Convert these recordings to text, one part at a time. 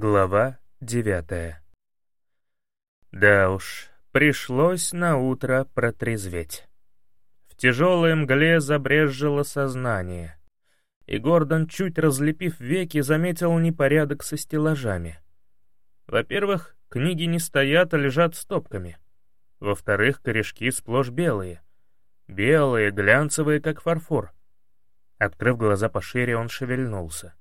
Глава девятая Да уж, пришлось на утро протрезветь. В тяжелой мгле забрезжило сознание, и Гордон, чуть разлепив веки, заметил непорядок со стеллажами. Во-первых, книги не стоят, а лежат стопками. Во-вторых, корешки сплошь белые. Белые, глянцевые, как фарфор. Открыв глаза пошире, он шевельнулся.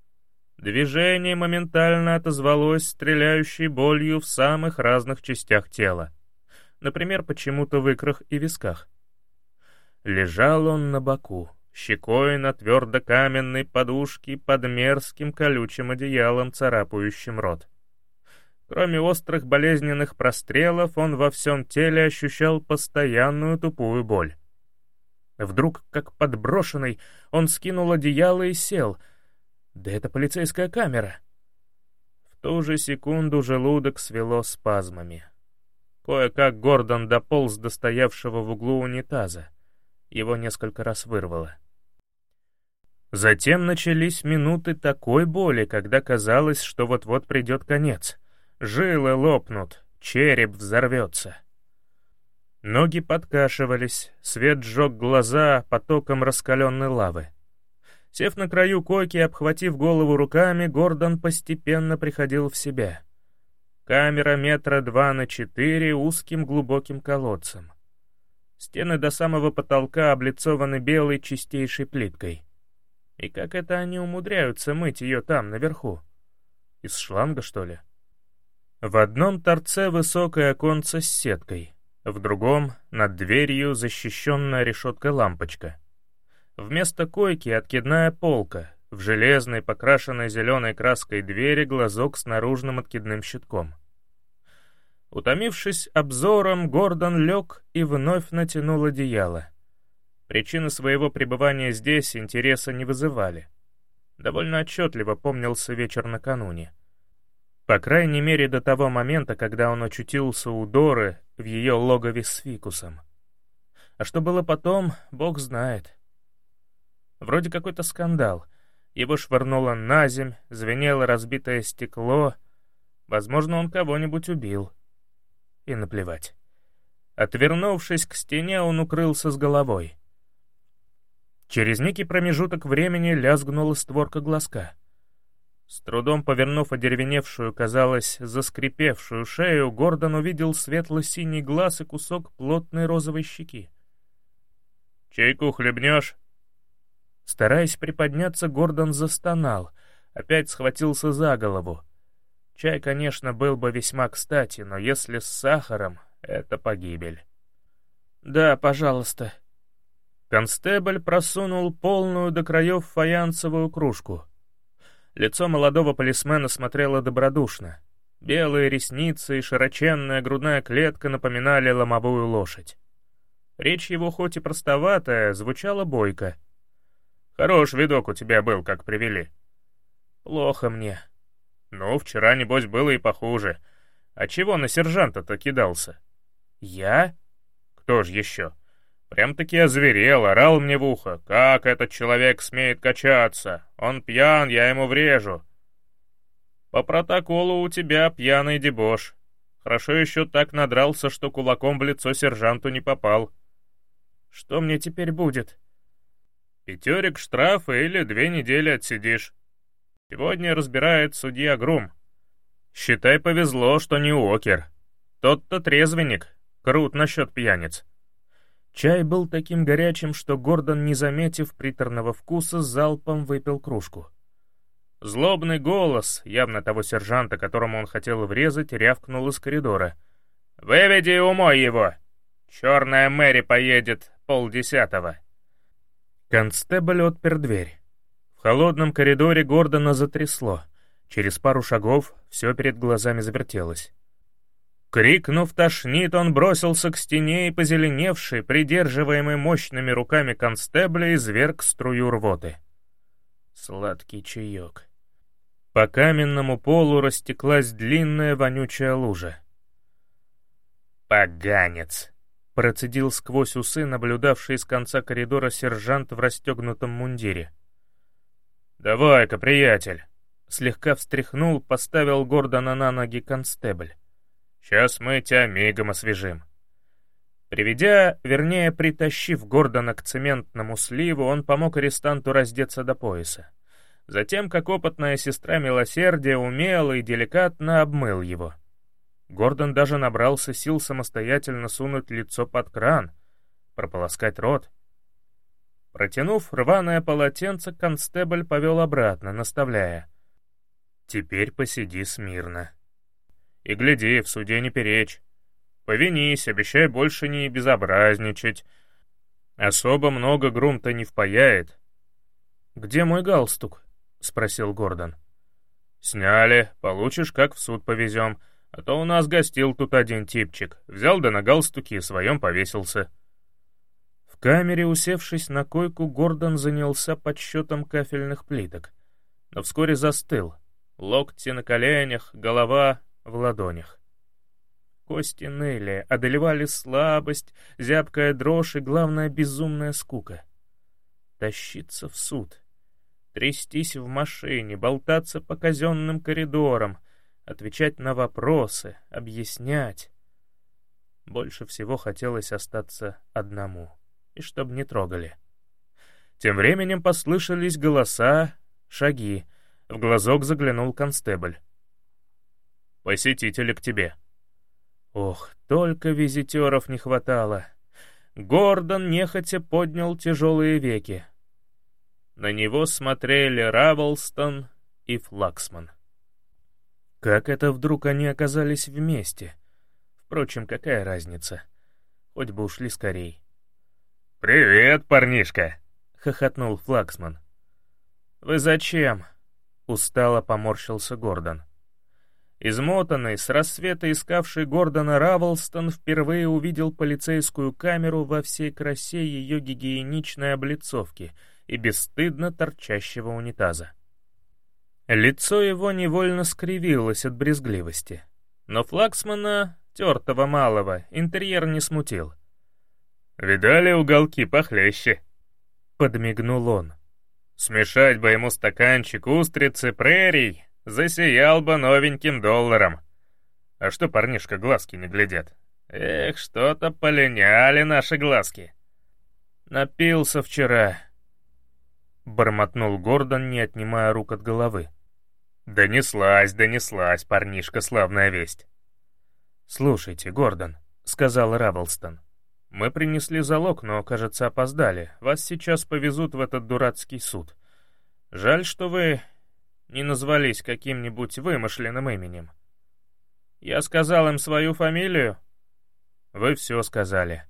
Движение моментально отозвалось стреляющей болью в самых разных частях тела. Например, почему-то в икрах и висках. Лежал он на боку, щекой на твердо-каменной подушке под мерзким колючим одеялом, царапающим рот. Кроме острых болезненных прострелов, он во всем теле ощущал постоянную тупую боль. Вдруг, как подброшенный, он скинул одеяло и сел — да это полицейская камера. В ту же секунду желудок свело спазмами. Кое-как Гордон дополз до стоявшего в углу унитаза. Его несколько раз вырвало. Затем начались минуты такой боли, когда казалось, что вот-вот придет конец. Жилы лопнут, череп взорвется. Ноги подкашивались, свет сжег глаза потоком раскаленной лавы. Сев на краю койки обхватив голову руками, Гордон постепенно приходил в себя. Камера метра два на четыре узким глубоким колодцем. Стены до самого потолка облицованы белой чистейшей плиткой. И как это они умудряются мыть ее там, наверху? Из шланга, что ли? В одном торце высокое оконце с сеткой, в другом — над дверью защищенная решеткой лампочка — Вместо койки откидная полка, в железной, покрашенной зеленой краской двери глазок с наружным откидным щитком. Утомившись обзором, Гордон лег и вновь натянул одеяло. Причины своего пребывания здесь интереса не вызывали. Довольно отчетливо помнился вечер накануне. По крайней мере, до того момента, когда он очутился у Доры в ее логове с фикусом. А что было потом, бог знает. Вроде какой-то скандал. Его швырнуло на земь, звенело разбитое стекло. Возможно, он кого-нибудь убил. И наплевать. Отвернувшись к стене, он укрылся с головой. Через некий промежуток времени лязгнула створка глазка. С трудом повернув одеревеневшую, казалось, заскрипевшую шею, Гордон увидел светло-синий глаз и кусок плотной розовой щеки. «Чайку хлебнешь?» Стараясь приподняться, Гордон застонал, опять схватился за голову. Чай, конечно, был бы весьма кстати, но если с сахаром, это погибель. «Да, пожалуйста». Констебль просунул полную до краев фаянсовую кружку. Лицо молодого полисмена смотрело добродушно. Белые ресницы и широченная грудная клетка напоминали ломовую лошадь. Речь его хоть и простоватая, звучала бойко — Хорош видок у тебя был, как привели. Плохо мне. Ну, вчера, небось, было и похуже. А чего на сержанта-то кидался? Я? Кто ж еще? Прям-таки озверел, орал мне в ухо. Как этот человек смеет качаться? Он пьян, я ему врежу. По протоколу у тебя пьяный дебош. Хорошо еще так надрался, что кулаком в лицо сержанту не попал. Что мне теперь будет? Пятерик штрафа или две недели отсидишь. Сегодня разбирает судья Грум. Считай, повезло, что не Уокер. Тот-то трезвенник, крут насчет пьяниц. Чай был таким горячим, что Гордон, не заметив приторного вкуса, залпом выпил кружку. Злобный голос, явно того сержанта, которому он хотел врезать, рявкнул из коридора. «Выведи и умой его! Черная Мэри поедет полдесятого!» Констебль отпер дверь. В холодном коридоре Гордона затрясло. Через пару шагов все перед глазами завертелось. Крикнув «Тошнит!», он бросился к стене и, позеленевший, придерживаемый мощными руками констебля, изверг струю рвоты. Сладкий чаек. По каменному полу растеклась длинная вонючая лужа. «Поганец!» Процедил сквозь усы, наблюдавший с конца коридора сержант в расстегнутом мундире. «Давай-ка, приятель!» Слегка встряхнул, поставил Гордона на ноги констебль. «Сейчас мы тебя мигом освежим». Приведя, вернее, притащив Гордона к цементному сливу, он помог арестанту раздеться до пояса. Затем, как опытная сестра милосердия, умело и деликатно обмыл его. Гордон даже набрался сил самостоятельно сунуть лицо под кран, прополоскать рот. Протянув рваное полотенце, констебль повел обратно, наставляя. «Теперь посиди смирно. И гляди, в суде не перечь. Повинись, обещай больше не безобразничать. Особо много грунта не впаяет». «Где мой галстук?» — спросил Гордон. «Сняли. Получишь, как в суд повезем. А то у нас гостил тут один типчик. Взял да на галстуке и своем повесился». В камере, усевшись на койку, Гордон занялся подсчетом кафельных плиток, но вскоре застыл. Локти на коленях, голова в ладонях. Кости ныли, одолевали слабость, зябкая дрожь и, главное, безумная скука. Тащиться в суд, трястись в машине, болтаться по казенным коридорам, отвечать на вопросы, объяснять. Больше всего хотелось остаться одному и чтоб не трогали. Тем временем послышались голоса, шаги. В глазок заглянул констебль. «Посетители к тебе». Ох, только визитеров не хватало. Гордон нехотя поднял тяжелые веки. На него смотрели Равелстон и Флаксман. Как это вдруг они оказались вместе? Впрочем, какая разница? Хоть бы ушли скорей. «Привет, парнишка!» — хохотнул Флаксман. «Вы зачем?» — устало поморщился Гордон. Измотанный, с рассвета искавший Гордона Равлстон впервые увидел полицейскую камеру во всей красе ее гигиеничной облицовки и бесстыдно торчащего унитаза. Лицо его невольно скривилось от брезгливости. Но Флаксмана, тертого малого, интерьер не смутил — «Видали уголки похлеще?» — подмигнул он. «Смешать бы ему стаканчик устрицы прерий, засиял бы новеньким долларом. А что парнишка глазки не глядят? Эх, что-то полиняли наши глазки». «Напился вчера», — бормотнул Гордон, не отнимая рук от головы. «Донеслась, донеслась, парнишка, славная весть». «Слушайте, Гордон», — сказал Равелстон, мы принесли залог, но, кажется, опоздали. Вас сейчас повезут в этот дурацкий суд. Жаль, что вы не назвались каким-нибудь вымышленным именем. Я сказал им свою фамилию? Вы все сказали.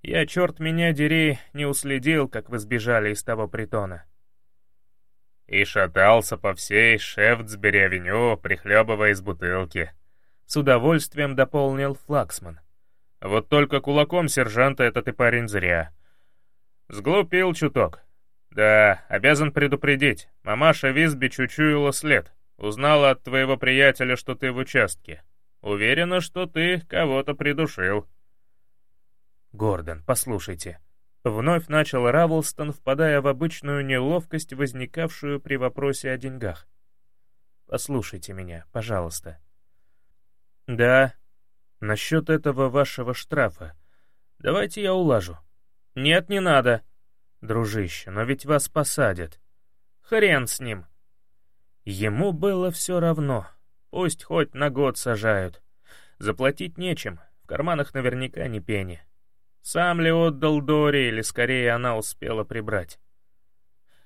Я, черт меня дери, не уследил, как вы сбежали из того притона. И шатался по всей Шефтсбери-авеню, прихлебывая из бутылки. С удовольствием дополнил Флаксман. Вот только кулаком сержанта этот и парень зря. Сглупил чуток. Да, обязан предупредить. Мамаша Визби чучуяла след. Узнала от твоего приятеля, что ты в участке. Уверена, что ты кого-то придушил. Гордон, послушайте. Вновь начал Равлстон, впадая в обычную неловкость, возникавшую при вопросе о деньгах. Послушайте меня, пожалуйста. Да, Насчет этого вашего штрафа. Давайте я улажу. Нет, не надо. Дружище, но ведь вас посадят. Хрен с ним. Ему было все равно. Пусть хоть на год сажают. Заплатить нечем, в карманах наверняка не пени. Сам ли отдал Дори, или скорее она успела прибрать?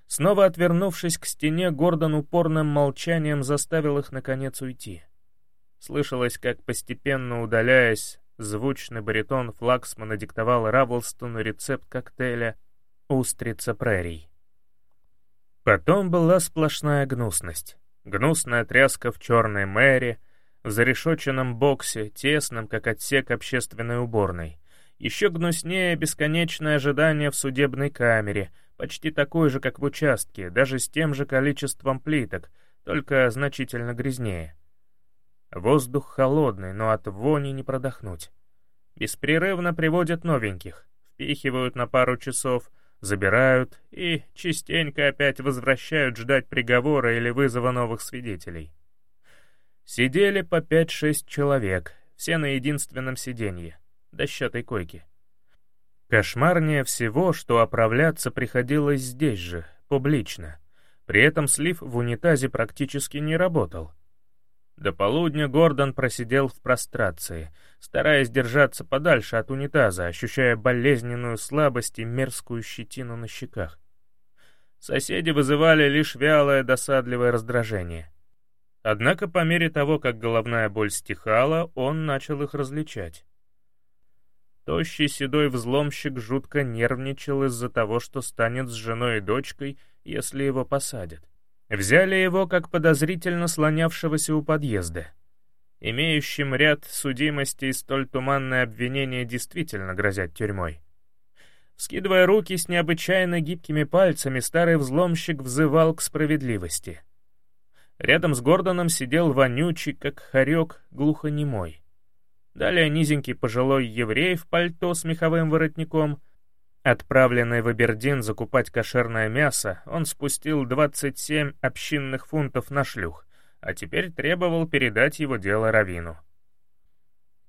Снова отвернувшись к стене, Гордон упорным молчанием заставил их наконец уйти. Слышалось, как, постепенно удаляясь, звучный баритон Флаксмана диктовал Равлстону рецепт коктейля «Устрица прерий». Потом была сплошная гнусность. Гнусная тряска в черной мэре, в зарешоченном боксе, тесном, как отсек общественной уборной. Еще гнуснее бесконечное ожидание в судебной камере, почти такое же, как в участке, даже с тем же количеством плиток, только значительно грязнее. Воздух холодный, но от вони не продохнуть. Беспрерывно приводят новеньких, впихивают на пару часов, забирают и частенько опять возвращают ждать приговора или вызова новых свидетелей. Сидели по пять-шесть человек, все на единственном сиденье, дощатой койке. Кошмарнее всего, что оправляться приходилось здесь же, публично. При этом слив в унитазе практически не работал. До полудня Гордон просидел в прострации, стараясь держаться подальше от унитаза, ощущая болезненную слабость и мерзкую щетину на щеках. Соседи вызывали лишь вялое досадливое раздражение. Однако по мере того, как головная боль стихала, он начал их различать. Тощий седой взломщик жутко нервничал из-за того, что станет с женой и дочкой, если его посадят. Взяли его как подозрительно слонявшегося у подъезда. Имеющим ряд судимостей столь туманное обвинение действительно грозят тюрьмой. Скидывая руки с необычайно гибкими пальцами, старый взломщик взывал к справедливости. Рядом с Гордоном сидел вонючий, как хорек, глухонемой. Далее низенький пожилой еврей в пальто с меховым воротником. Отправленный в Абердин закупать кошерное мясо, он спустил 27 общинных фунтов на шлюх, а теперь требовал передать его дело Равину.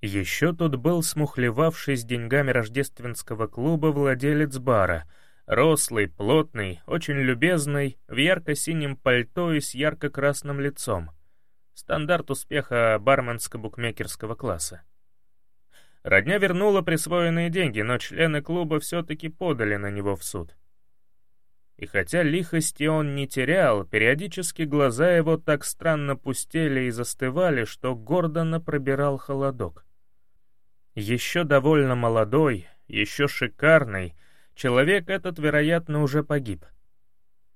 Еще тут был смухлевавший с деньгами рождественского клуба владелец бара, рослый, плотный, очень любезный, в ярко-синем пальто и с ярко-красным лицом. Стандарт успеха барменско-букмекерского класса. Родня вернула присвоенные деньги, но члены клуба все-таки подали на него в суд. И хотя лихости он не терял, периодически глаза его так странно пустели и застывали, что Гордона пробирал холодок. Еще довольно молодой, еще шикарный, человек этот, вероятно, уже погиб.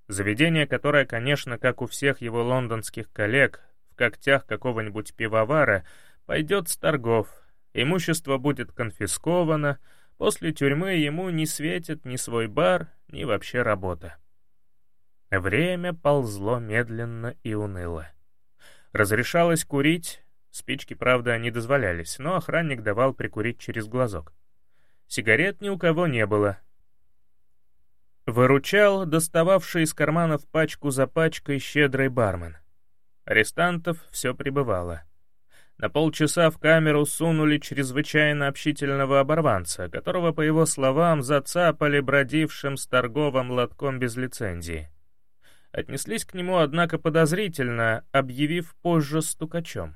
Заведение, которое, конечно, как у всех его лондонских коллег, в когтях какого-нибудь пивовара, пойдет с торгов, Имущество будет конфисковано, после тюрьмы ему не светит ни свой бар, ни вообще работа. Время ползло медленно и уныло. Разрешалось курить, спички, правда, не дозволялись, но охранник давал прикурить через глазок. Сигарет ни у кого не было. Выручал достававший из карманов пачку за пачкой щедрый бармен. Арестантов все прибывало. На полчаса в камеру сунули чрезвычайно общительного оборванца, которого, по его словам, зацапали бродившим с торговым лотком без лицензии. Отнеслись к нему, однако, подозрительно, объявив позже стукачом.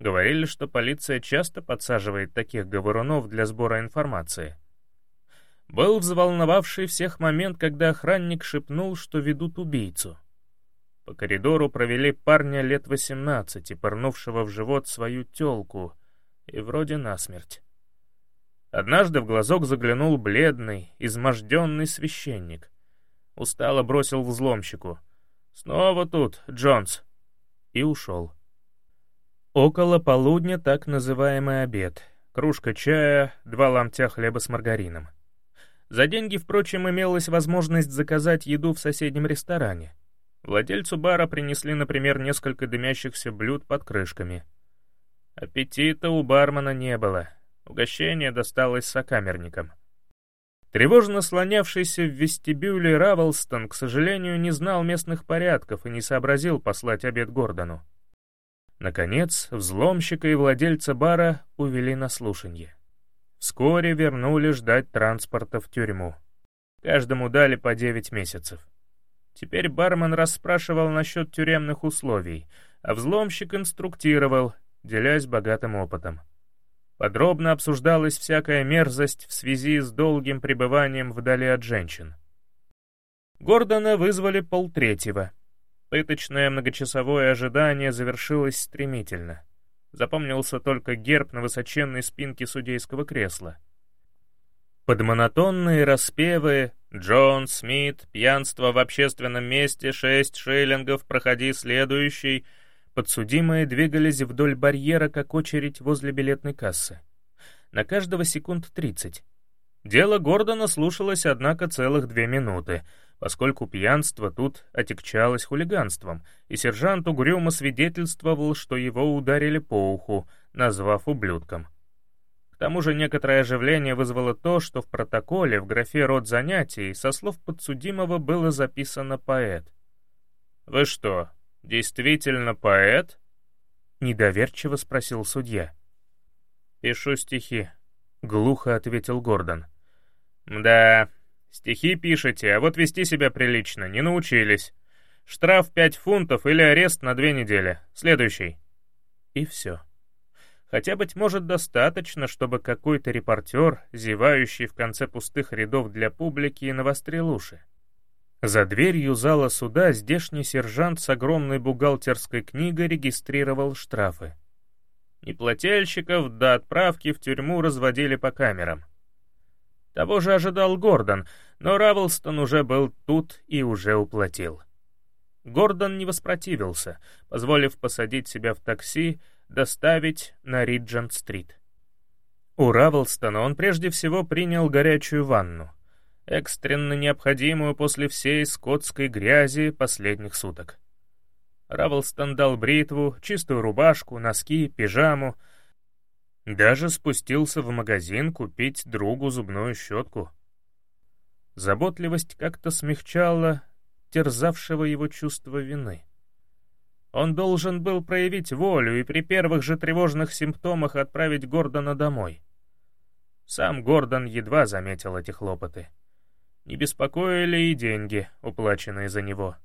Говорили, что полиция часто подсаживает таких говорунов для сбора информации. Был взволновавший всех момент, когда охранник шепнул, что ведут убийцу — по коридору провели парня лет 18, пырнувшего в живот свою тёлку, и вроде насмерть. Однажды в глазок заглянул бледный, изможденный священник. Устало бросил взломщику. «Снова тут, Джонс!» И ушел. Около полудня так называемый обед. Кружка чая, два ломтя хлеба с маргарином. За деньги, впрочем, имелась возможность заказать еду в соседнем ресторане. Владельцу бара принесли, например, несколько дымящихся блюд под крышками. Аппетита у бармена не было. Угощение досталось сокамерникам. Тревожно слонявшийся в вестибюле Равелстон, к сожалению, не знал местных порядков и не сообразил послать обед Гордону. Наконец, взломщика и владельца бара увели на слушанье. Вскоре вернули ждать транспорта в тюрьму. Каждому дали по девять месяцев. Теперь бармен расспрашивал насчет тюремных условий, а взломщик инструктировал, делясь богатым опытом. Подробно обсуждалась всякая мерзость в связи с долгим пребыванием вдали от женщин. Гордона вызвали полтретьего. Пыточное многочасовое ожидание завершилось стремительно. Запомнился только герб на высоченной спинке судейского кресла — под монотонные распевы «Джон Смит, пьянство в общественном месте, шесть шиллингов, проходи следующий», подсудимые двигались вдоль барьера, как очередь возле билетной кассы. На каждого секунд тридцать. Дело Гордона слушалось, однако, целых две минуты, поскольку пьянство тут отягчалось хулиганством, и сержант угрюмо свидетельствовал, что его ударили по уху, назвав ублюдком тому же некоторое оживление вызвало то, что в протоколе в графе «Род занятий» со слов подсудимого было записано «поэт». «Вы что, действительно поэт?» — недоверчиво спросил судья. «Пишу стихи», — глухо ответил Гордон. «Да, стихи пишете, а вот вести себя прилично не научились. Штраф пять фунтов или арест на две недели. Следующий». И все. Хотя, быть может, достаточно, чтобы какой-то репортер, зевающий в конце пустых рядов для публики, навострил уши. За дверью зала суда здешний сержант с огромной бухгалтерской книгой регистрировал штрафы. Неплательщиков до отправки в тюрьму разводили по камерам. Того же ожидал Гордон, но Равелстон уже был тут и уже уплатил. Гордон не воспротивился, позволив посадить себя в такси, доставить на Риджент-стрит. У Равелстона он прежде всего принял горячую ванну, экстренно необходимую после всей скотской грязи последних суток. Равелстон дал бритву, чистую рубашку, носки, пижаму, даже спустился в магазин купить другу зубную щетку. Заботливость как-то смягчала терзавшего его чувство вины. Он должен был проявить волю и при первых же тревожных симптомах отправить Гордона домой. Сам Гордон едва заметил эти хлопоты. Не беспокоили и деньги, уплаченные за него.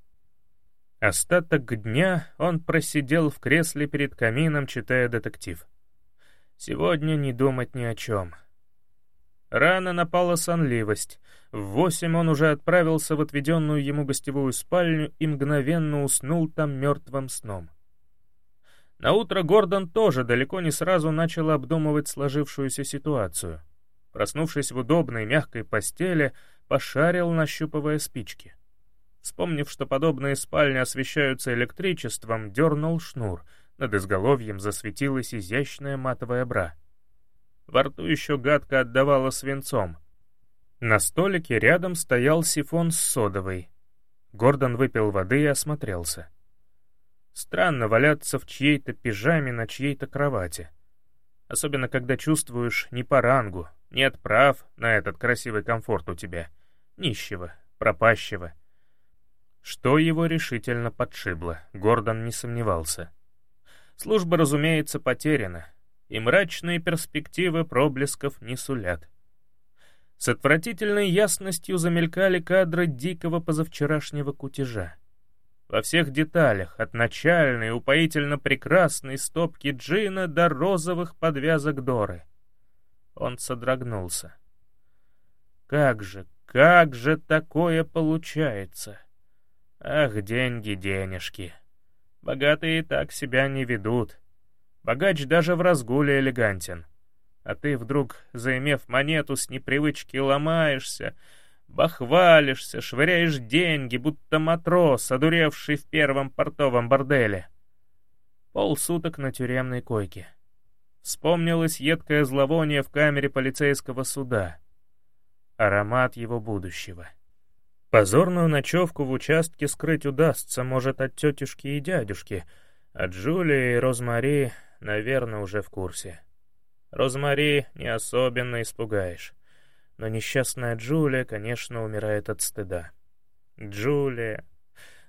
Остаток дня он просидел в кресле перед камином, читая детектив. Сегодня не думать ни о чем — Рано напала сонливость. В восемь он уже отправился в отведенную ему гостевую спальню и мгновенно уснул там мертвым сном. Наутро Гордон тоже далеко не сразу начал обдумывать сложившуюся ситуацию. Проснувшись в удобной мягкой постели, пошарил, нащупывая спички. Вспомнив, что подобные спальни освещаются электричеством, дернул шнур. Над изголовьем засветилась изящная матовая бра — во рту еще гадко отдавало свинцом. На столике рядом стоял сифон с содовой. Гордон выпил воды и осмотрелся. Странно валяться в чьей-то пижаме на чьей-то кровати. Особенно, когда чувствуешь не по рангу, нет прав на этот красивый комфорт у тебя. Нищего, пропащего. Что его решительно подшибло, Гордон не сомневался. Служба, разумеется, потеряна, и мрачные перспективы проблесков не сулят. С отвратительной ясностью замелькали кадры дикого позавчерашнего кутежа. Во всех деталях, от начальной, упоительно прекрасной стопки джина до розовых подвязок Доры. Он содрогнулся. Как же, как же такое получается? Ах, деньги, денежки. Богатые так себя не ведут. Богач даже в разгуле элегантен. А ты вдруг, заимев монету, с непривычки ломаешься, бахвалишься, швыряешь деньги, будто матрос, одуревший в первом портовом борделе. Полсуток на тюремной койке. Вспомнилось едкое зловоние в камере полицейского суда. Аромат его будущего. Позорную ночевку в участке скрыть удастся, может, от тетюшки и дядюшки, от Джулии и Розмари наверное, уже в курсе. Розмари не особенно испугаешь. Но несчастная Джулия, конечно, умирает от стыда. Джулия.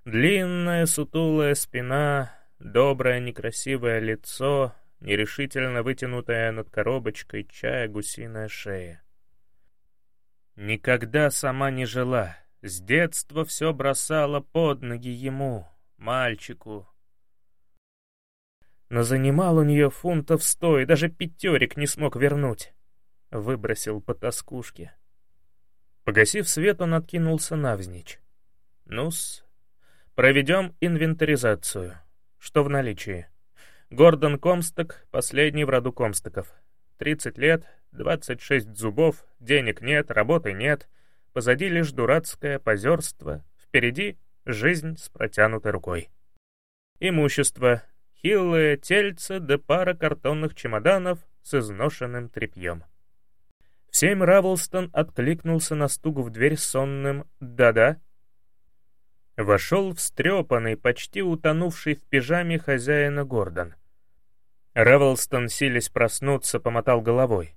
Длинная сутулая спина, доброе некрасивое лицо, нерешительно вытянутая над коробочкой чая гусиная шея. Никогда сама не жила, с детства все бросала под ноги ему, мальчику, но занимал у нее фунтов сто, и даже пятерик не смог вернуть. Выбросил по тоскушке. Погасив свет, он откинулся навзничь. Ну-с, проведем инвентаризацию. Что в наличии? Гордон Комсток, последний в роду Комстоков. 30 лет, 26 зубов, денег нет, работы нет, позади лишь дурацкое позерство, впереди жизнь с протянутой рукой. Имущество хилое тельце да пара картонных чемоданов с изношенным тряпьем. В семь Равлстон откликнулся на стук в дверь сонным «да-да». Вошел встрепанный, почти утонувший в пижаме хозяина Гордон. Равлстон, силясь проснуться, помотал головой.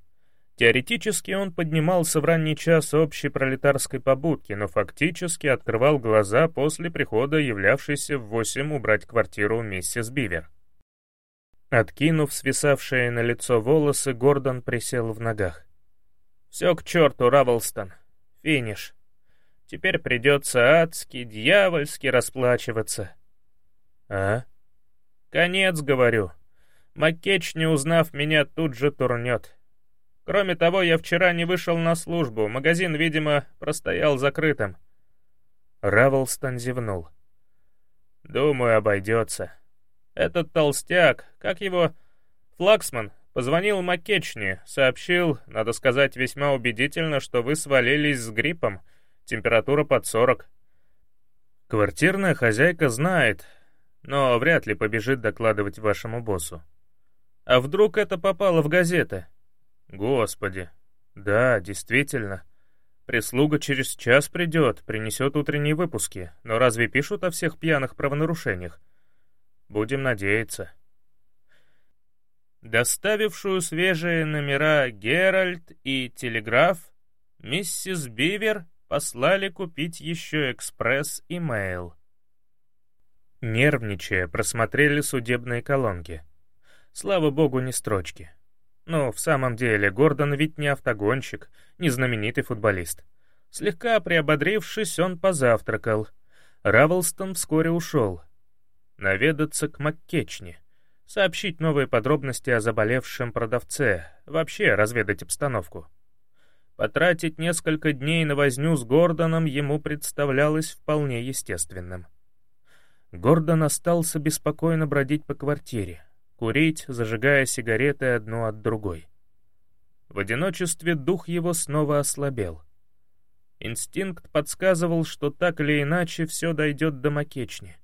Теоретически он поднимался в ранний час общей пролетарской побудки, но фактически открывал глаза после прихода являвшейся в восемь убрать квартиру миссис Бивер. Откинув свисавшие на лицо волосы, Гордон присел в ногах. «Все к черту, Равлстон. Финиш. Теперь придется адски, дьявольски расплачиваться». «А?» «Конец, говорю. Маккеч, не узнав меня, тут же турнет». Кроме того, я вчера не вышел на службу, магазин, видимо, простоял закрытым. Равлстон зевнул. «Думаю, обойдется. Этот толстяк, как его... Флаксман, позвонил Маккечни, сообщил, надо сказать, весьма убедительно, что вы свалились с гриппом, температура под 40. Квартирная хозяйка знает, но вряд ли побежит докладывать вашему боссу. А вдруг это попало в газеты?» Господи. Да, действительно. Прислуга через час придет, принесет утренние выпуски. Но разве пишут о всех пьяных правонарушениях? Будем надеяться. Доставившую свежие номера «Геральт» и «Телеграф» миссис Бивер послали купить еще экспресс и мейл. Нервничая, просмотрели судебные колонки. Слава богу, не строчки. Но в самом деле Гордон ведь не автогонщик, не знаменитый футболист. Слегка приободрившись, он позавтракал. Равлстон вскоре ушел. Наведаться к Маккечне. Сообщить новые подробности о заболевшем продавце. Вообще разведать обстановку. Потратить несколько дней на возню с Гордоном ему представлялось вполне естественным. Гордон остался беспокойно бродить по квартире курить, зажигая сигареты одну от другой. В одиночестве дух его снова ослабел. Инстинкт подсказывал, что так или иначе все дойдет до макечни.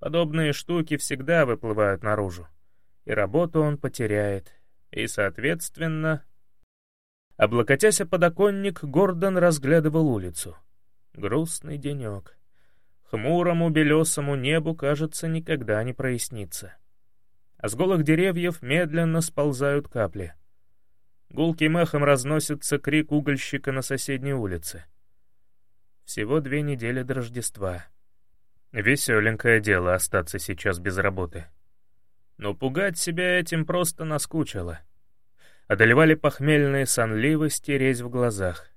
Подобные штуки всегда выплывают наружу. И работу он потеряет, и, соответственно... Облокотясь о подоконник, Гордон разглядывал улицу. Грустный денек. Хмурому белесому небу, кажется, никогда не прояснится а с голых деревьев медленно сползают капли. Гулким эхом разносится крик угольщика на соседней улице. Всего две недели до Рождества. Веселенькое дело остаться сейчас без работы. Но пугать себя этим просто наскучило. Одолевали похмельные сонливости, резь в глазах.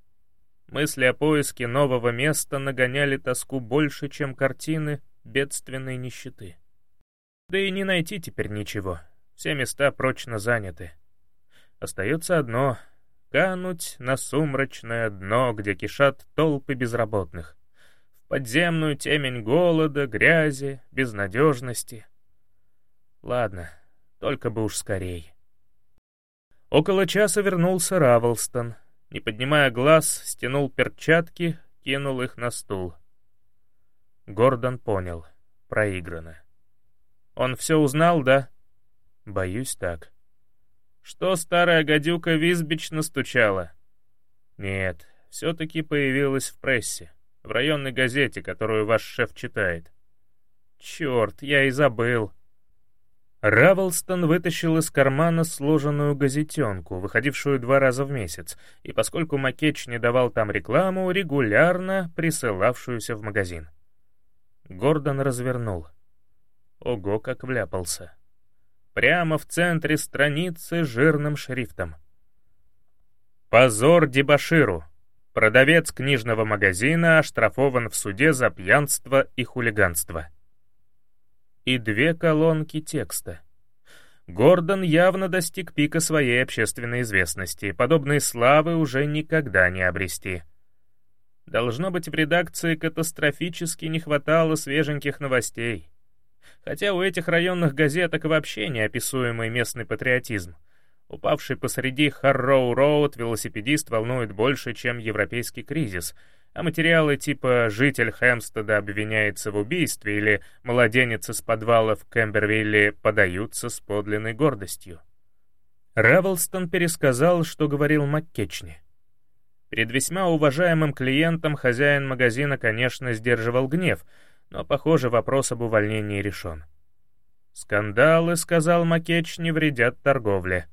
Мысли о поиске нового места нагоняли тоску больше, чем картины бедственной нищеты. Да и не найти теперь ничего. Все места прочно заняты. Остается одно — кануть на сумрачное дно, где кишат толпы безработных. Подземную темень голода, грязи, безнадежности. Ладно, только бы уж скорей. Около часа вернулся Равлстон. Не поднимая глаз, стянул перчатки, кинул их на стул. Гордон понял — проиграно. Он все узнал, да? Боюсь так. Что старая гадюка Визбич настучала? Нет, все-таки появилась в прессе, в районной газете, которую ваш шеф читает. Черт, я и забыл. Равлстон вытащил из кармана сложенную газетенку, выходившую два раза в месяц, и поскольку Макеч не давал там рекламу, регулярно присылавшуюся в магазин. Гордон развернул — Ого, как вляпался. Прямо в центре страницы жирным шрифтом. Позор дебоширу. Продавец книжного магазина оштрафован в суде за пьянство и хулиганство. И две колонки текста. Гордон явно достиг пика своей общественной известности, подобной славы уже никогда не обрести. Должно быть, в редакции катастрофически не хватало свеженьких новостей. Хотя у этих районных газеток вообще неописуемый местный патриотизм. Упавший посреди Харроу-Роуд велосипедист волнует больше, чем европейский кризис, а материалы типа «Житель Хэмстеда обвиняется в убийстве» или «Младенец из подвала в Кэмбервилле» подаются с подлинной гордостью. Равелстон пересказал, что говорил Маккечни. Перед весьма уважаемым клиентом хозяин магазина, конечно, сдерживал гнев — но, похоже, вопрос об увольнении решен. «Скандалы, — сказал не вредят торговле.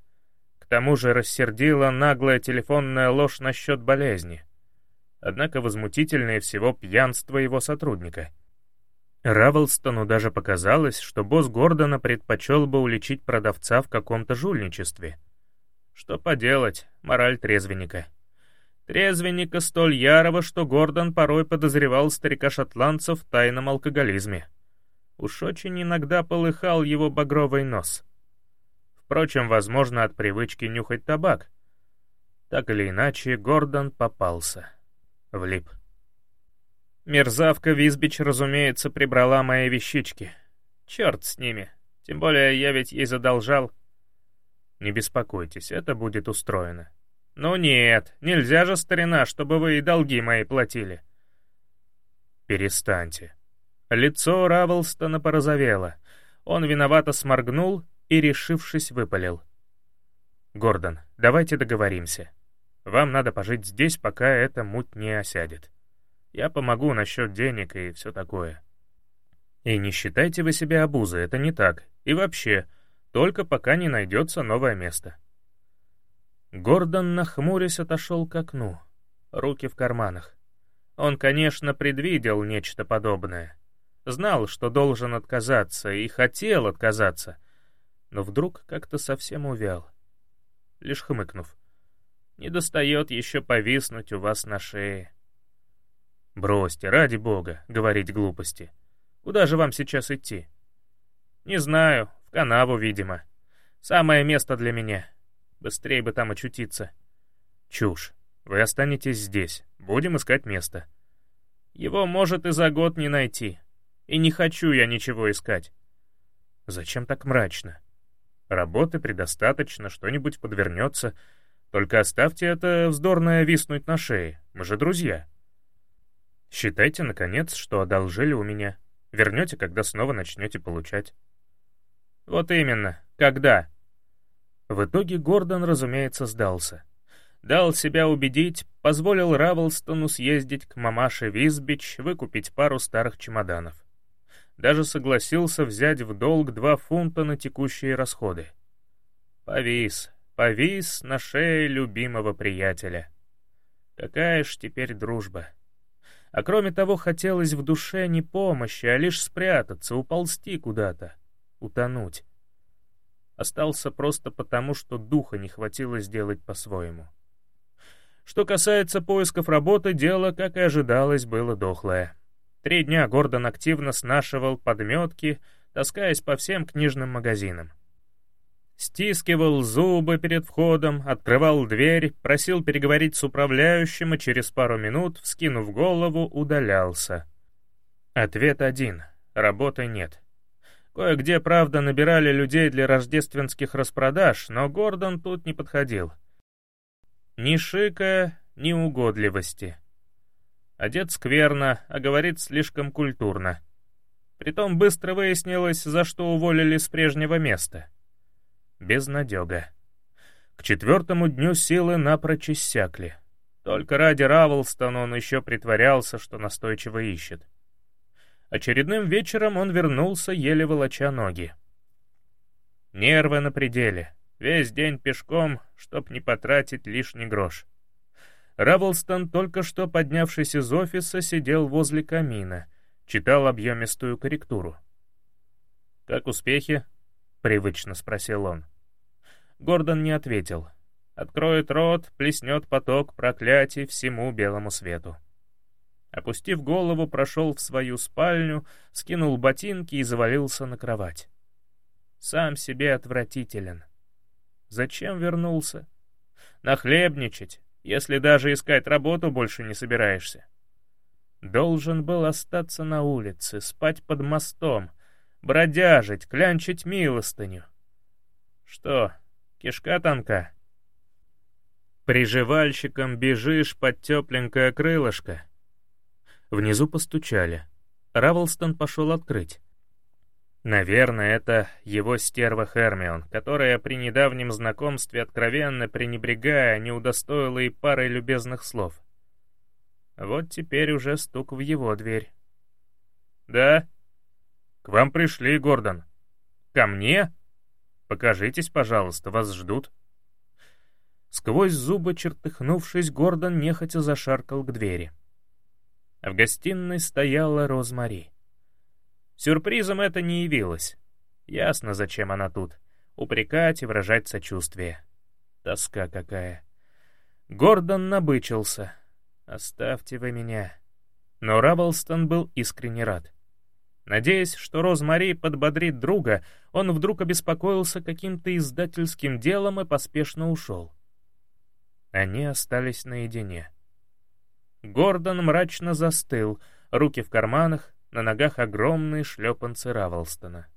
Тому же рассердила наглая телефонная ложь насчет болезни. Однако возмутительнее всего пьянство его сотрудника. Равелстону даже показалось, что босс Гордона предпочел бы уличить продавца в каком-то жульничестве. Что поделать, мораль трезвенника. Трезвенника столь ярого, что Гордон порой подозревал старика-шотландца в тайном алкоголизме. Уж очень иногда полыхал его багровый нос. Впрочем, возможно, от привычки нюхать табак. Так или иначе, Гордон попался. Влип. Мерзавка Визбич, разумеется, прибрала мои вещички. Черт с ними. Тем более я ведь ей задолжал. Не беспокойтесь, это будет устроено. Ну нет, нельзя же, старина, чтобы вы и долги мои платили. Перестаньте. Лицо Равелстона порозовело. Он виновато сморгнул и, решившись, выпалил. «Гордон, давайте договоримся. Вам надо пожить здесь, пока эта муть не осядет. Я помогу насчет денег и все такое. И не считайте вы себя обузой, это не так. И вообще, только пока не найдется новое место». Гордон, нахмурясь, отошел к окну, руки в карманах. Он, конечно, предвидел нечто подобное. Знал, что должен отказаться, и хотел отказаться — но вдруг как-то совсем увял. Лишь хмыкнув. «Не достает еще повиснуть у вас на шее». «Бросьте, ради бога, говорить глупости. Куда же вам сейчас идти?» «Не знаю, в канаву, видимо. Самое место для меня. Быстрее бы там очутиться». «Чушь. Вы останетесь здесь. Будем искать место». «Его, может, и за год не найти. И не хочу я ничего искать». «Зачем так мрачно?» Работы предостаточно, что-нибудь подвернется. Только оставьте это вздорное виснуть на шее. Мы же друзья. Считайте, наконец, что одолжили у меня. Вернете, когда снова начнете получать. Вот именно. Когда? В итоге Гордон, разумеется, сдался. Дал себя убедить, позволил Равелстону съездить к мамаше Визбич, выкупить пару старых чемоданов даже согласился взять в долг два фунта на текущие расходы. Повис, повис на шее любимого приятеля. Какая ж теперь дружба. А кроме того, хотелось в душе не помощи, а лишь спрятаться, уползти куда-то, утонуть. Остался просто потому, что духа не хватило сделать по-своему. Что касается поисков работы, дело, как и ожидалось, было дохлое. Три дня Гордон активно снашивал подметки, таскаясь по всем книжным магазинам. Стискивал зубы перед входом, открывал дверь, просил переговорить с управляющим и через пару минут, вскинув голову, удалялся. Ответ один — работы нет. Кое-где, правда, набирали людей для рождественских распродаж, но Гордон тут не подходил. Ни шика, ни угодливости. Одет скверно, а говорит слишком культурно. Притом быстро выяснилось, за что уволили с прежнего места. Безнадега. К четвертому дню силы напрочь иссякли. Только ради Равлстона он еще притворялся, что настойчиво ищет. Очередным вечером он вернулся, еле волоча ноги. Нервы на пределе. Весь день пешком, чтоб не потратить лишний грош. Равлстон, только что поднявшись из офиса, сидел возле камина, читал объемистую корректуру. «Как успехи?» — привычно спросил он. Гордон не ответил. Откроет рот, плеснет поток проклятий всему белому свету. Опустив голову, прошел в свою спальню, скинул ботинки и завалился на кровать. Сам себе отвратителен. Зачем вернулся? Нахлебничать, если даже искать работу больше не собираешься. Должен был остаться на улице, спать под мостом, бродяжить, клянчить милостыню. Что, кишка тонка? Приживальщиком бежишь под тепленькое крылышко. Внизу постучали. Равлстон пошел открыть. Наверное, это его стерва Хермион, которая при недавнем знакомстве, откровенно пренебрегая, не удостоила и пары любезных слов. Вот теперь уже стук в его дверь. «Да?» «К вам пришли, Гордон». «Ко мне?» «Покажитесь, пожалуйста, вас ждут». Сквозь зубы чертыхнувшись, Гордон нехотя зашаркал к двери. В гостиной стояла Розмари. Сюрпризом это не явилось. Ясно, зачем она тут. Упрекать и выражать сочувствие. Тоска какая. Гордон набычился. «Оставьте вы меня». Но Рабблстон был искренне рад. Надеясь, что Розмари подбодрит друга, он вдруг обеспокоился каким-то издательским делом и поспешно ушел. Они остались наедине. Гордон мрачно застыл, руки в карманах, на ногах огромные шлепанцы Равелстона.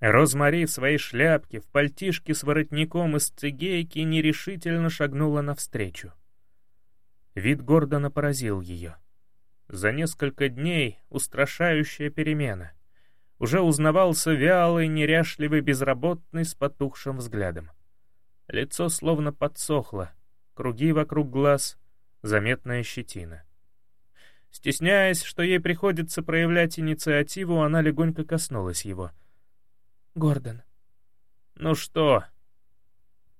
Розмари в своей шляпке, в пальтишке с воротником из цигейки нерешительно шагнула навстречу. Вид Гордона поразил ее. За несколько дней устрашающая перемена. Уже узнавался вялый, неряшливый, безработный с потухшим взглядом. Лицо словно подсохло, круги вокруг глаз, заметная щетина. Стесняясь, что ей приходится проявлять инициативу, она легонько коснулась его. «Гордон». «Ну что?»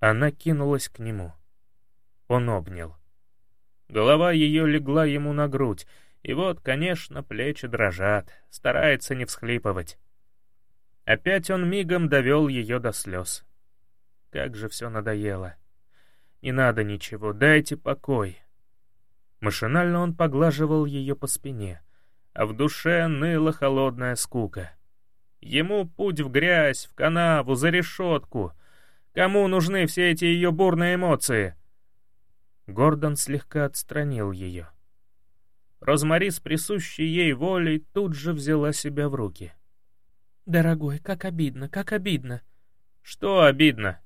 Она кинулась к нему. Он обнял. Голова ее легла ему на грудь, и вот, конечно, плечи дрожат, старается не всхлипывать. Опять он мигом довел ее до слез. Как же все надоело. Не надо ничего, дайте покой. Машинально он поглаживал ее по спине, а в душе ныла холодная скука. Ему путь в грязь, в канаву, за решетку. Кому нужны все эти ее бурные эмоции? Гордон слегка отстранил ее. Розмари с присущей ей волей тут же взяла себя в руки. «Дорогой, как обидно, как обидно!» «Что обидно?»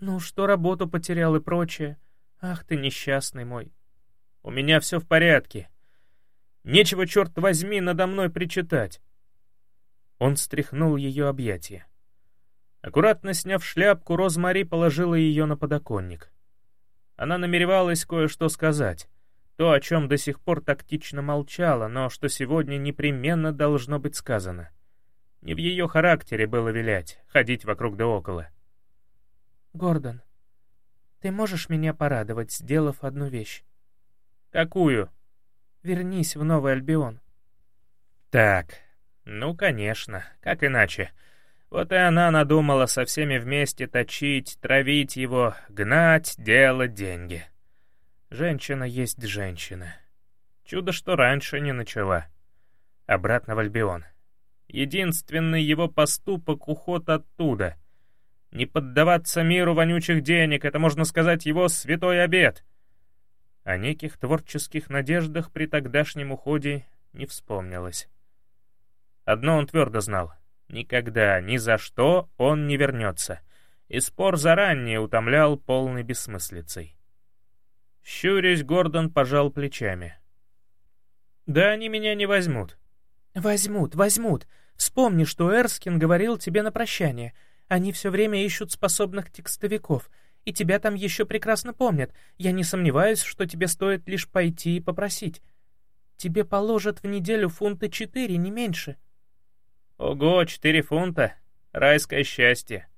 «Ну, что работу потерял и прочее. Ах ты несчастный мой. У меня все в порядке. Нечего, черт возьми, надо мной причитать». Он стряхнул ее объятия. Аккуратно сняв шляпку, Розмари положила ее на подоконник. Она намеревалась кое-что сказать. То, о чем до сих пор тактично молчала, но что сегодня непременно должно быть сказано. Не в ее характере было вилять, ходить вокруг да около. «Гордон, ты можешь меня порадовать, сделав одну вещь?» «Какую?» «Вернись в Новый Альбион». «Так, ну, конечно, как иначе?» Вот и она надумала со всеми вместе точить, травить его, гнать, делать деньги. Женщина есть женщина. Чудо, что раньше не начала. Обратно в Альбион. Единственный его поступок — уход оттуда. Не поддаваться миру вонючих денег — это, можно сказать, его святой обет. О неких творческих надеждах при тогдашнем уходе не вспомнилось. Одно он твердо знал — никогда, ни за что он не вернется. И спор заранее утомлял полной бессмыслицей. Щурясь, Гордон пожал плечами. «Да они меня не возьмут». «Возьмут, возьмут. Вспомни, что Эрскин говорил тебе на прощание. Они все время ищут способных текстовиков, и тебя там еще прекрасно помнят. Я не сомневаюсь, что тебе стоит лишь пойти и попросить. Тебе положат в неделю фунты четыре, не меньше». «Ого, четыре фунта. Райское счастье.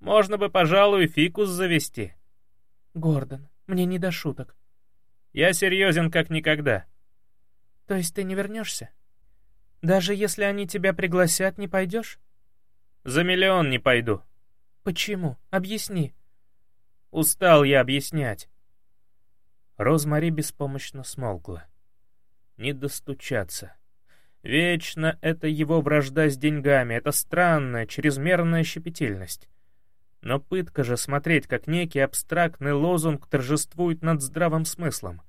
Можно бы, пожалуй, фикус завести». «Гордон, мне не до шуток. Я серьезен как никогда. То есть ты не вернешься? Даже если они тебя пригласят, не пойдешь? За миллион не пойду. Почему? Объясни. Устал я объяснять. Розмари беспомощно смолкла. Не достучаться. Вечно это его вражда с деньгами, это странная, чрезмерная щепетильность. Но пытка же смотреть, как некий абстрактный лозунг торжествует над здравым смыслом.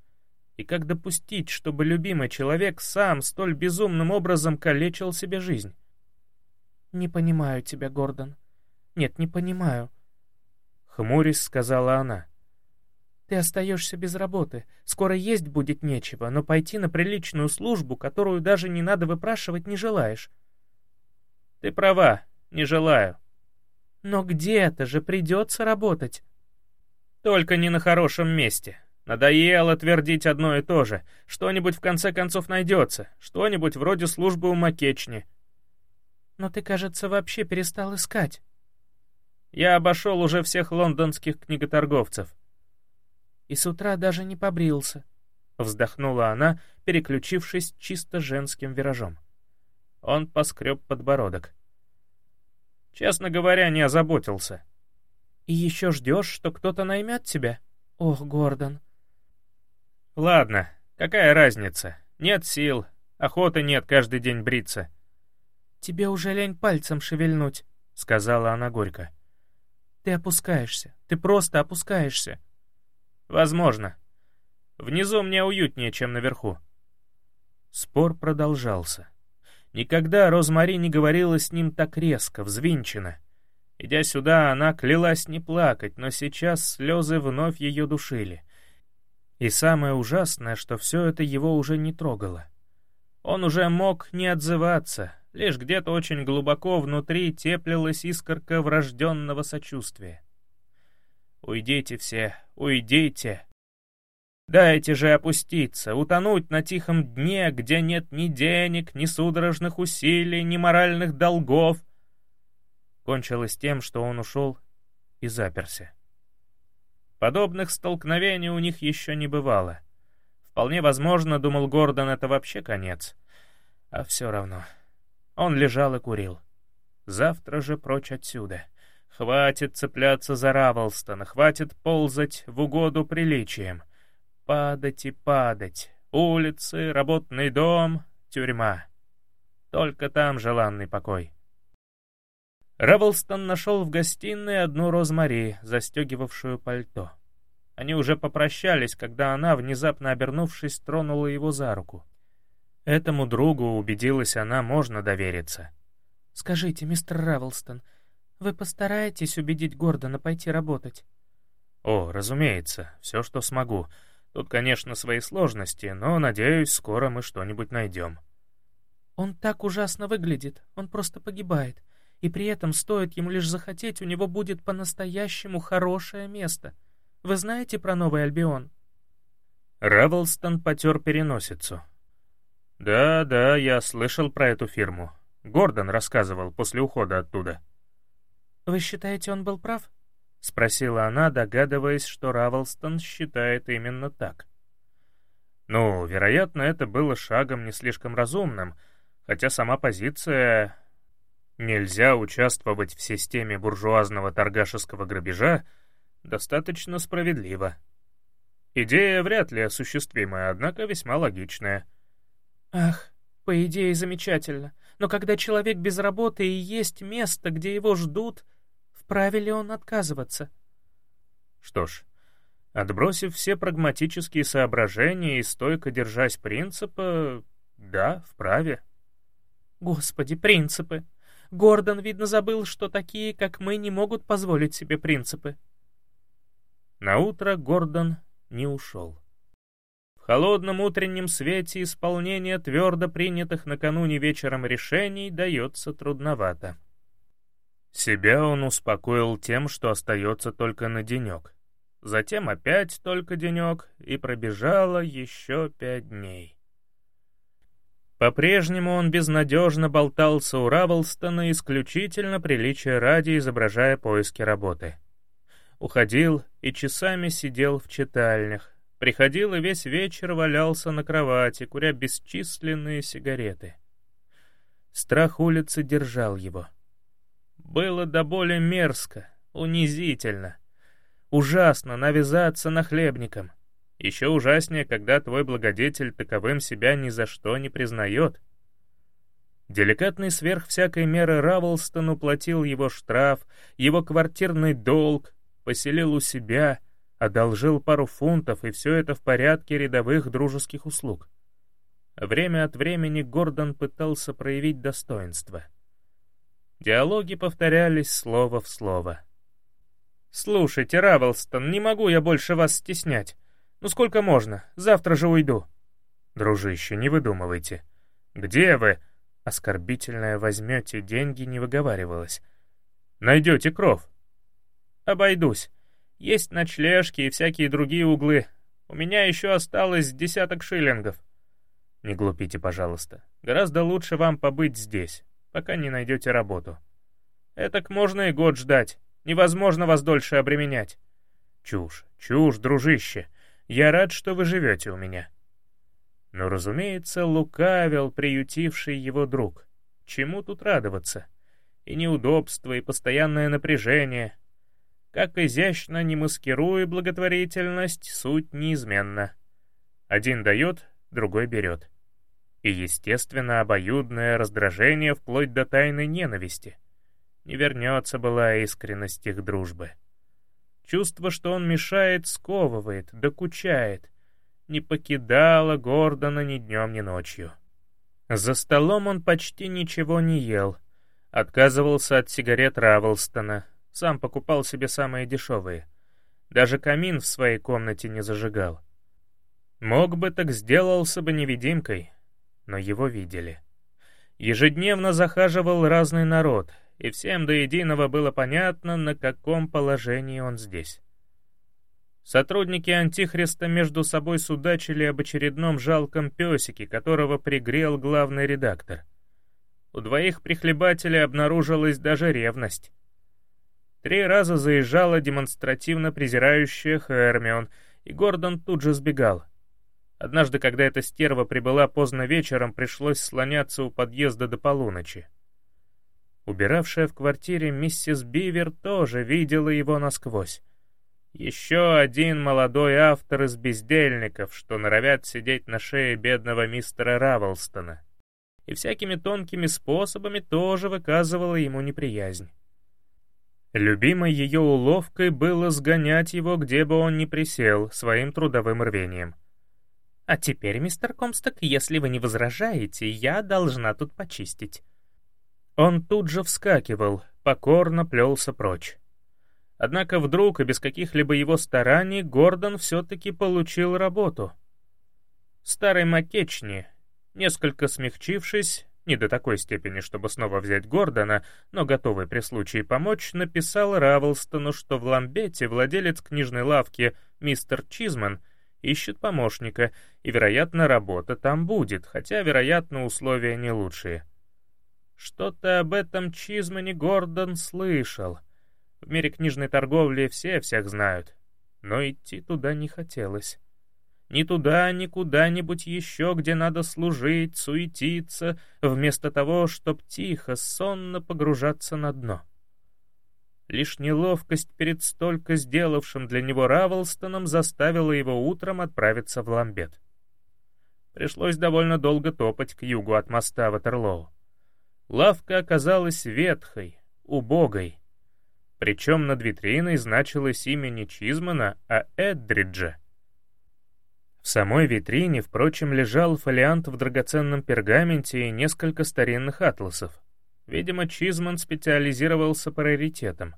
И как допустить, чтобы любимый человек сам столь безумным образом калечил себе жизнь? «Не понимаю тебя, Гордон. Нет, не понимаю», — хмурясь сказала она. «Ты остаешься без работы. Скоро есть будет нечего, но пойти на приличную службу, которую даже не надо выпрашивать, не желаешь». «Ты права, не желаю», но где-то же придется работать. Только не на хорошем месте. Надоело твердить одно и то же. Что-нибудь в конце концов найдется. Что-нибудь вроде службы у Макечни. Но ты, кажется, вообще перестал искать. Я обошел уже всех лондонских книготорговцев. И с утра даже не побрился. Вздохнула она, переключившись чисто женским виражом. Он поскреб подбородок. Честно говоря, не озаботился. «И еще ждешь, что кто-то наймет тебя? Ох, Гордон!» «Ладно, какая разница? Нет сил, охоты нет каждый день бриться». «Тебе уже лень пальцем шевельнуть», — сказала она горько. «Ты опускаешься, ты просто опускаешься». «Возможно. Внизу мне уютнее, чем наверху». Спор продолжался. Никогда Розмари не говорила с ним так резко, взвинченно. Идя сюда, она клялась не плакать, но сейчас слезы вновь ее душили. И самое ужасное, что все это его уже не трогало. Он уже мог не отзываться, лишь где-то очень глубоко внутри теплилась искорка врожденного сочувствия. «Уйдите все, уйдите!» Дайте же опуститься, утонуть на тихом дне, где нет ни денег, ни судорожных усилий, ни моральных долгов. Кончилось тем, что он ушел и заперся. Подобных столкновений у них еще не бывало. Вполне возможно, думал Гордон, это вообще конец. А все равно. Он лежал и курил. Завтра же прочь отсюда. Хватит цепляться за Равелстона, хватит ползать в угоду приличиям. Падать и падать. Улицы, работный дом, тюрьма. Только там желанный покой. Равелстон нашел в гостиной одну Розмари, застегивавшую пальто. Они уже попрощались, когда она, внезапно обернувшись, тронула его за руку. Этому другу, убедилась она, можно довериться. «Скажите, мистер Равелстон, вы постараетесь убедить Гордона пойти работать?» «О, разумеется, все, что смогу. Тут, конечно, свои сложности, но, надеюсь, скоро мы что-нибудь найдем. Он так ужасно выглядит, он просто погибает. И при этом, стоит ему лишь захотеть, у него будет по-настоящему хорошее место. Вы знаете про Новый Альбион? Равелстон потер переносицу. «Да, да, я слышал про эту фирму. Гордон рассказывал после ухода оттуда». «Вы считаете, он был прав?» — спросила она, догадываясь, что Равелстон считает именно так. Ну, вероятно, это было шагом не слишком разумным, хотя сама позиция «нельзя участвовать в системе буржуазного торгашеского грабежа» достаточно справедлива. Идея вряд ли осуществимая, однако весьма логичная. «Ах, по идее замечательно, но когда человек без работы и есть место, где его ждут...» Вправе ли он отказываться? Что ж, отбросив все прагматические соображения и стойко держась принципа, да, вправе. Господи, принципы! Гордон, видно, забыл, что такие, как мы, не могут позволить себе принципы. На утро Гордон не ушел. Холодном утреннем свете исполнение твердо принятых накануне вечером решений дается трудновато. Себя он успокоил тем, что остается только на денек. Затем опять только денек, и пробежало еще пять дней. По-прежнему он безнадежно болтался у Равелстона исключительно приличия ради, изображая поиски работы. Уходил и часами сидел в читальнях, приходил и весь вечер валялся на кровати, куря бесчисленные сигареты. Страх улицы держал его — было до боли мерзко, унизительно. Ужасно навязаться нахлебником. Еще ужаснее, когда твой благодетель таковым себя ни за что не признает. Деликатный сверх всякой меры Равелстон уплатил его штраф, его квартирный долг, поселил у себя, одолжил пару фунтов, и все это в порядке рядовых дружеских услуг. Время от времени Гордон пытался проявить достоинство — Диалоги повторялись слово в слово. «Слушайте, Равелстон, не могу я больше вас стеснять. Ну сколько можно? Завтра же уйду». «Дружище, не выдумывайте. Где вы?» Оскорбительное «возьмете деньги» не выговаривалось. «Найдете кров». «Обойдусь. Есть ночлежки и всякие другие углы. У меня еще осталось десяток шиллингов». «Не глупите, пожалуйста. Гораздо лучше вам побыть здесь пока не найдете работу. Этак можно и год ждать. Невозможно вас дольше обременять. Чушь, чушь, дружище. Я рад, что вы живете у меня». Но, разумеется, лукавил приютивший его друг. Чему тут радоваться? И неудобство, и постоянное напряжение. Как изящно не маскируя благотворительность, суть неизменна. Один дает, другой берет. И, естественно, обоюдное раздражение вплоть до тайной ненависти. Не вернется была искренность их дружбы. Чувство, что он мешает, сковывает, докучает. Не покидало Гордона ни днем, ни ночью. За столом он почти ничего не ел. Отказывался от сигарет Равелстона. Сам покупал себе самые дешевые. Даже камин в своей комнате не зажигал. Мог бы, так сделался бы невидимкой, но его видели. Ежедневно захаживал разный народ, и всем до единого было понятно, на каком положении он здесь. Сотрудники Антихриста между собой судачили об очередном жалком песике, которого пригрел главный редактор. У двоих прихлебателей обнаружилась даже ревность. Три раза заезжала демонстративно презирающая Хермион, и Гордон тут же сбегал. Однажды, когда эта стерва прибыла поздно вечером, пришлось слоняться у подъезда до полуночи. Убиравшая в квартире миссис Бивер тоже видела его насквозь. Еще один молодой автор из бездельников, что норовят сидеть на шее бедного мистера Равелстона. И всякими тонкими способами тоже выказывала ему неприязнь. Любимой ее уловкой было сгонять его, где бы он ни присел, своим трудовым рвением — а теперь, мистер Комсток, если вы не возражаете, я должна тут почистить». Он тут же вскакивал, покорно плелся прочь. Однако вдруг и без каких-либо его стараний Гордон все-таки получил работу. Старый Макечни, несколько смягчившись, не до такой степени, чтобы снова взять Гордона, но готовый при случае помочь, написал Равелстону, что в Ламбете владелец книжной лавки мистер Чизман ищет помощника, и, вероятно, работа там будет, хотя, вероятно, условия не лучшие. Что-то об этом Чизмане Гордон слышал. В мире книжной торговли все всех знают, но идти туда не хотелось. Ни туда, ни куда-нибудь еще, где надо служить, суетиться, вместо того, чтоб тихо, сонно погружаться на дно. Лишь неловкость перед столько сделавшим для него Равелстоном заставила его утром отправиться в Ламбет. Пришлось довольно долго топать к югу от моста Ватерлоу. Лавка оказалась ветхой, убогой. Причем над витриной значилось имя не Чизмана, а Эдриджа. В самой витрине, впрочем, лежал фолиант в драгоценном пергаменте и несколько старинных атласов. Видимо, Чизман специализировался по раритетам.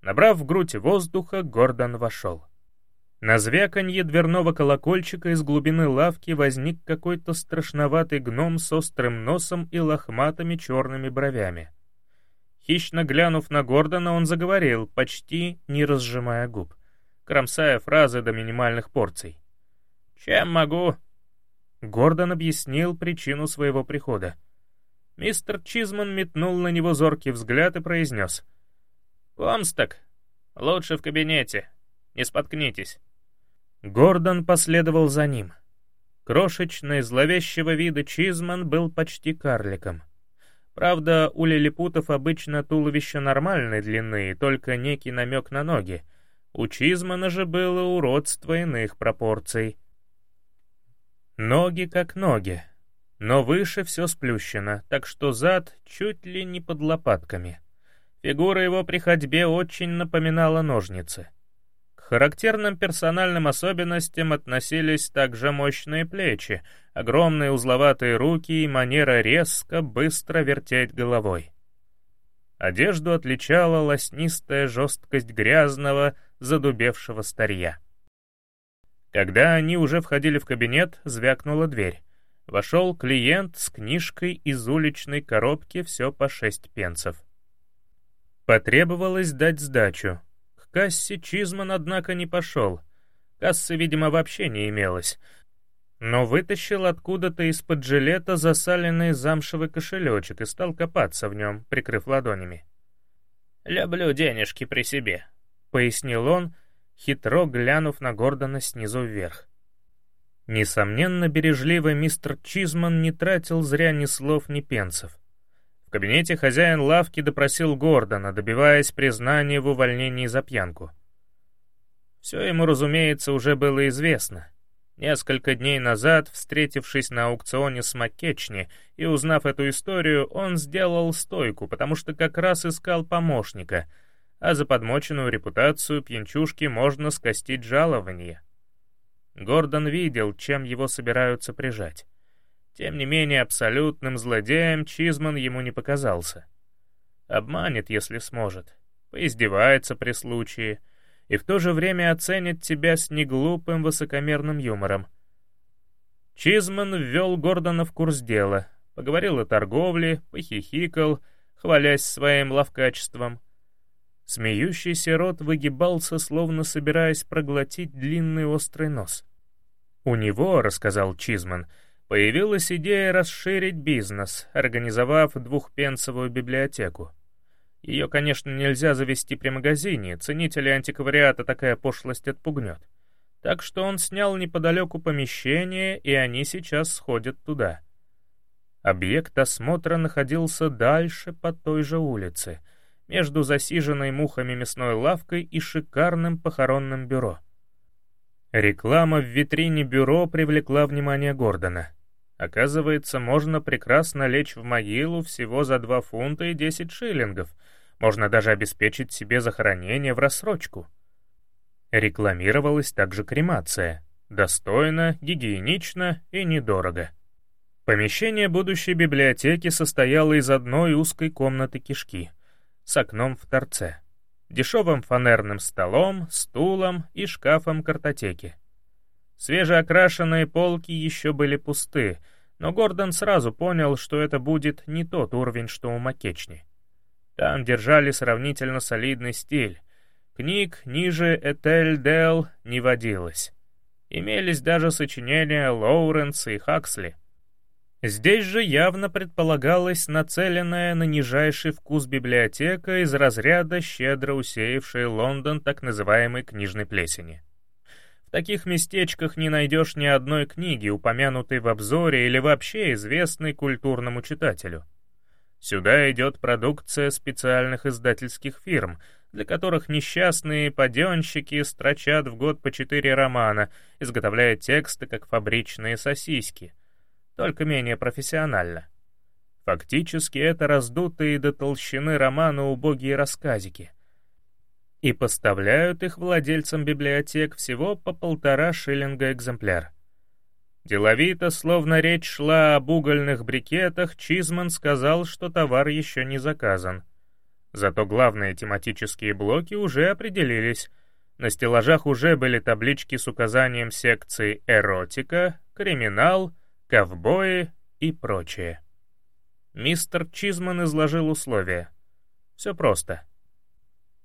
Набрав в грудь воздуха, Гордон вошел. На звяканье дверного колокольчика из глубины лавки возник какой-то страшноватый гном с острым носом и лохматыми черными бровями. Хищно глянув на Гордона, он заговорил, почти не разжимая губ, кромсая фразы до минимальных порций. «Чем могу?» Гордон объяснил причину своего прихода. Мистер Чизман метнул на него зоркий взгляд и произнес. «Комсток, лучше в кабинете. Не споткнитесь». Гордон последовал за ним. Крошечный, зловещего вида Чизман был почти карликом. Правда, у лилипутов обычно туловище нормальной длины, только некий намек на ноги. У Чизмана же было уродство иных пропорций. Ноги как ноги, но выше все сплющено, так что зад чуть ли не под лопатками. Фигура его при ходьбе очень напоминала ножницы. К характерным персональным особенностям относились также мощные плечи, огромные узловатые руки и манера резко, быстро вертеть головой. Одежду отличала лоснистая жесткость грязного, задубевшего старья. Когда они уже входили в кабинет, звякнула дверь. Вошел клиент с книжкой из уличной коробки все по шесть пенсов. Потребовалось дать сдачу. К кассе Чизман, однако, не пошел. Кассы, видимо, вообще не имелось. Но вытащил откуда-то из-под жилета засаленный замшевый кошелечек и стал копаться в нем, прикрыв ладонями. «Люблю денежки при себе», — пояснил он, хитро глянув на Гордона снизу вверх. Несомненно, бережливый мистер Чизман не тратил зря ни слов, ни пенсов. В кабинете хозяин лавки допросил Гордона, добиваясь признания в увольнении за пьянку. Все ему, разумеется, уже было известно. Несколько дней назад, встретившись на аукционе с Маккечни и узнав эту историю, он сделал стойку, потому что как раз искал помощника, а за подмоченную репутацию пьянчушки можно скостить жалование. Гордон видел, чем его собираются прижать. Тем не менее, абсолютным злодеем Чизман ему не показался. Обманет, если сможет, поиздевается при случае — и в то же время оценит тебя с неглупым высокомерным юмором. Чизман ввел Гордона в курс дела, поговорил о торговле, похихикал, хвалясь своим ловкачеством. Смеющийся рот выгибался, словно собираясь проглотить длинный острый нос. У него, рассказал Чизман, появилась идея расширить бизнес, организовав двухпенсовую библиотеку. Ее, конечно, нельзя завести при магазине, ценители антиквариата такая пошлость отпугнет. Так что он снял неподалеку помещение, и они сейчас сходят туда. Объект осмотра находился дальше по той же улице, между засиженной мухами мясной лавкой и шикарным похоронным бюро. Реклама в витрине бюро привлекла внимание Гордона. Оказывается, можно прекрасно лечь в могилу всего за 2 фунта и 10 шиллингов, можно даже обеспечить себе захоронение в рассрочку. Рекламировалась также кремация. Достойно, гигиенично и недорого. Помещение будущей библиотеки состояло из одной узкой комнаты кишки с окном в торце, дешевым фанерным столом, стулом и шкафом картотеки. Свежеокрашенные полки еще были пусты, но Гордон сразу понял, что это будет не тот уровень, что у Макечни. Там держали сравнительно солидный стиль. Книг ниже Этель Дел не водилось. Имелись даже сочинения Лоуренса и Хаксли. Здесь же явно предполагалась нацеленная на нижайший вкус библиотека из разряда, щедро усеявшей Лондон так называемой книжной плесени. В таких местечках не найдешь ни одной книги, упомянутой в обзоре или вообще известной культурному читателю. Сюда идет продукция специальных издательских фирм, для которых несчастные паденщики строчат в год по четыре романа, изготовляя тексты как фабричные сосиски, только менее профессионально. Фактически это раздутые до толщины романа убогие рассказики. И поставляют их владельцам библиотек всего по полтора шиллинга экземпляр. Деловито, словно речь шла об угольных брикетах, Чизман сказал, что товар еще не заказан. Зато главные тематические блоки уже определились. На стеллажах уже были таблички с указанием секций «Эротика», «Криминал», «Ковбои» и прочее. Мистер Чизман изложил условия. Все просто.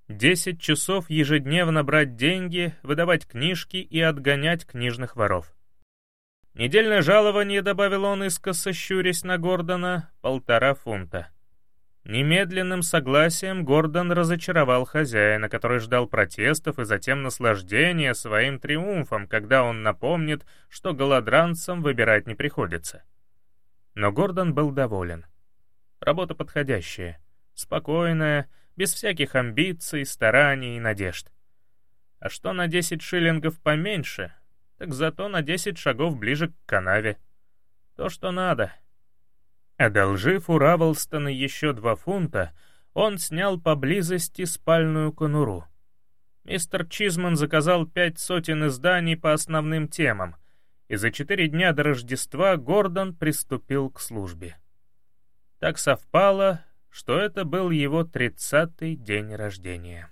Десять часов ежедневно брать деньги, выдавать книжки и отгонять книжных воров. Недельное жалование, добавил он искоса, щурясь на Гордона, полтора фунта. Немедленным согласием Гордон разочаровал хозяина, который ждал протестов и затем наслаждения своим триумфом, когда он напомнит, что голодранцам выбирать не приходится. Но Гордон был доволен. Работа подходящая, спокойная, без всяких амбиций, стараний и надежд. А что на 10 шиллингов поменьше, так зато на 10 шагов ближе к канаве. То, что надо. Одолжив у Равелстона еще два фунта, он снял поблизости спальную конуру. Мистер Чизман заказал пять сотен изданий по основным темам, и за четыре дня до Рождества Гордон приступил к службе. Так совпало, что это был его тридцатый день рождения.